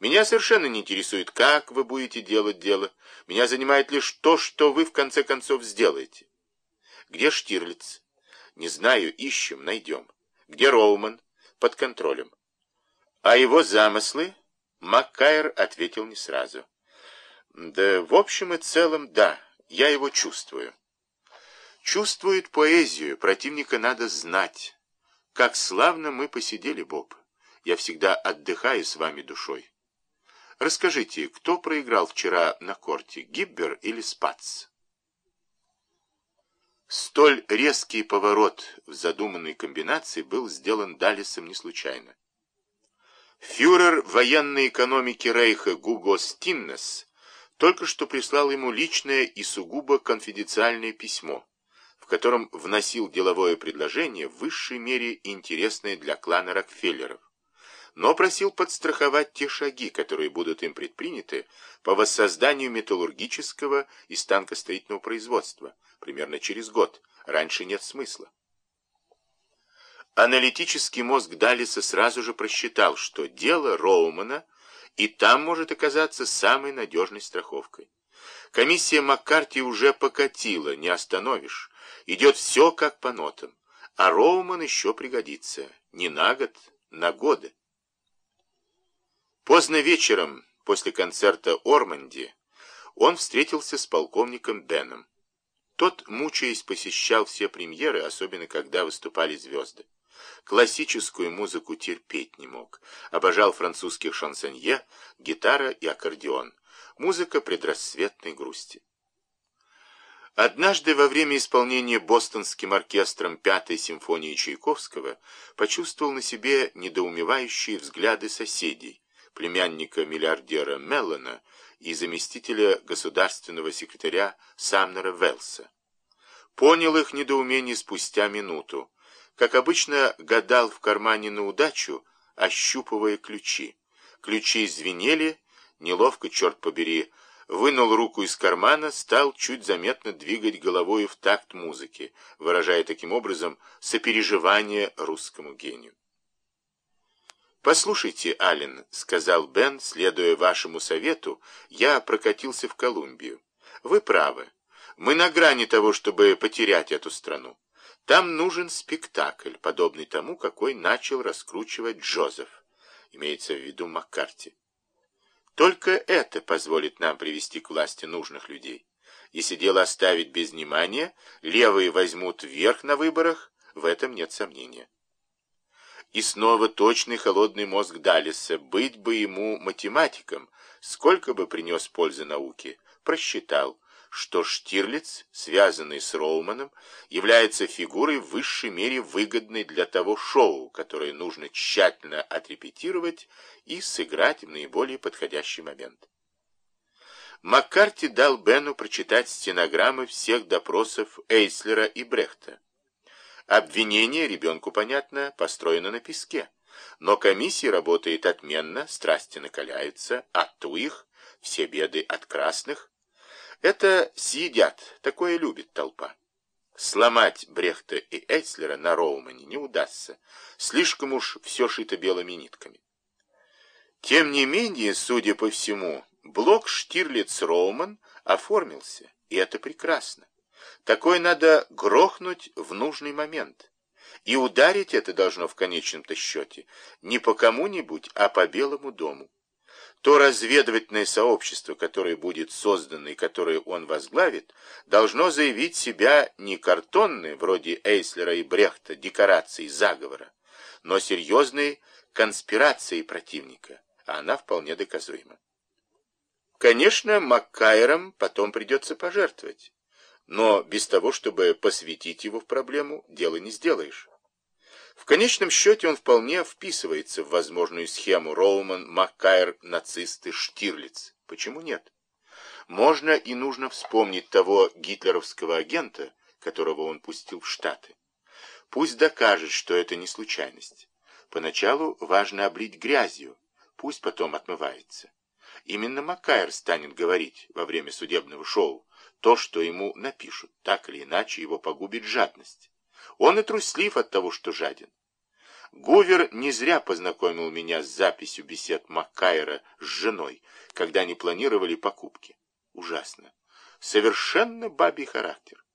Меня совершенно не интересует, как вы будете делать дело. Меня занимает лишь то, что вы в конце концов сделаете. Где Штирлиц? Не знаю, ищем, найдем. Где Роуман? Под контролем. А его замыслы? Маккайр ответил не сразу. Да, в общем и целом, да, я его чувствую. Чувствует поэзию, противника надо знать. Как славно мы посидели, Боб. Я всегда отдыхаю с вами душой. Расскажите, кто проиграл вчера на корте, Гиббер или Спац? Столь резкий поворот в задуманной комбинации был сделан Даллесом не случайно. Фюрер военной экономики Рейха Гуго Стиннес только что прислал ему личное и сугубо конфиденциальное письмо, в котором вносил деловое предложение в высшей мере интересное для клана Рокфеллеров но просил подстраховать те шаги, которые будут им предприняты по воссозданию металлургического и станкостроительного производства примерно через год. Раньше нет смысла. Аналитический мозг Далиса сразу же просчитал, что дело Роумана и там может оказаться самой надежной страховкой. Комиссия Маккарти уже покатила, не остановишь. Идет все как по нотам. А Роуман еще пригодится. Не на год, на годы. Поздно вечером, после концерта Орманди, он встретился с полковником Беном. Тот, мучаясь, посещал все премьеры, особенно когда выступали звезды. Классическую музыку терпеть не мог. Обожал французских шансонье, гитара и аккордеон. Музыка предрассветной грусти. Однажды во время исполнения бостонским оркестром Пятой симфонии Чайковского почувствовал на себе недоумевающие взгляды соседей, племянника миллиардера Меллона и заместителя государственного секретаря Самнера Велса. Понял их недоумение спустя минуту. Как обычно, гадал в кармане на удачу, ощупывая ключи. Ключи звенели, неловко, черт побери, вынул руку из кармана, стал чуть заметно двигать головой в такт музыки, выражая таким образом сопереживание русскому гению. «Послушайте, Аллен», — сказал Бен, следуя вашему совету, я прокатился в Колумбию. Вы правы. Мы на грани того, чтобы потерять эту страну. Там нужен спектакль, подобный тому, какой начал раскручивать Джозеф. Имеется в виду Маккарти. Только это позволит нам привести к власти нужных людей. Если дело оставить без внимания, левые возьмут верх на выборах, в этом нет сомнения. И снова точный холодный мозг Далиса, быть бы ему математиком, сколько бы принес пользы науке, просчитал, что Штирлиц, связанный с Роуманом, является фигурой в высшей мере выгодной для того шоу, которое нужно тщательно отрепетировать и сыграть в наиболее подходящий момент. Маккарти дал Бену прочитать стенограммы всех допросов Эйслера и Брехта. Обвинение, ребенку понятно, построено на песке. Но комиссия работает отменно, страсти накаляются, отту их, все беды от красных. Это съедят, такое любит толпа. Сломать Брехта и Эйслера на Роумане не удастся. Слишком уж все шито белыми нитками. Тем не менее, судя по всему, блок Штирлиц-Роуман оформился, и это прекрасно. Такой надо грохнуть в нужный момент. И ударить это должно в конечном-то счете не по кому-нибудь, а по Белому дому. То разведывательное сообщество, которое будет создано и которое он возглавит, должно заявить себя не картонной, вроде Эйслера и Брехта, декорацией заговора, но серьезной конспирацией противника, а она вполне доказуема. Конечно, Маккайром потом придется пожертвовать но без того, чтобы посвятить его в проблему, дело не сделаешь. В конечном счете он вполне вписывается в возможную схему Роуман, Маккайр, нацисты, Штирлиц. Почему нет? Можно и нужно вспомнить того гитлеровского агента, которого он пустил в Штаты. Пусть докажет, что это не случайность. Поначалу важно облить грязью, пусть потом отмывается. Именно Маккайр станет говорить во время судебного шоу, то, что ему напишут, так или иначе его погубит жадность. Он и труслив от того, что жаден. Гувер не зря познакомил меня с записью бесед Маккайра с женой, когда они планировали покупки. Ужасно. Совершенно бабий характер.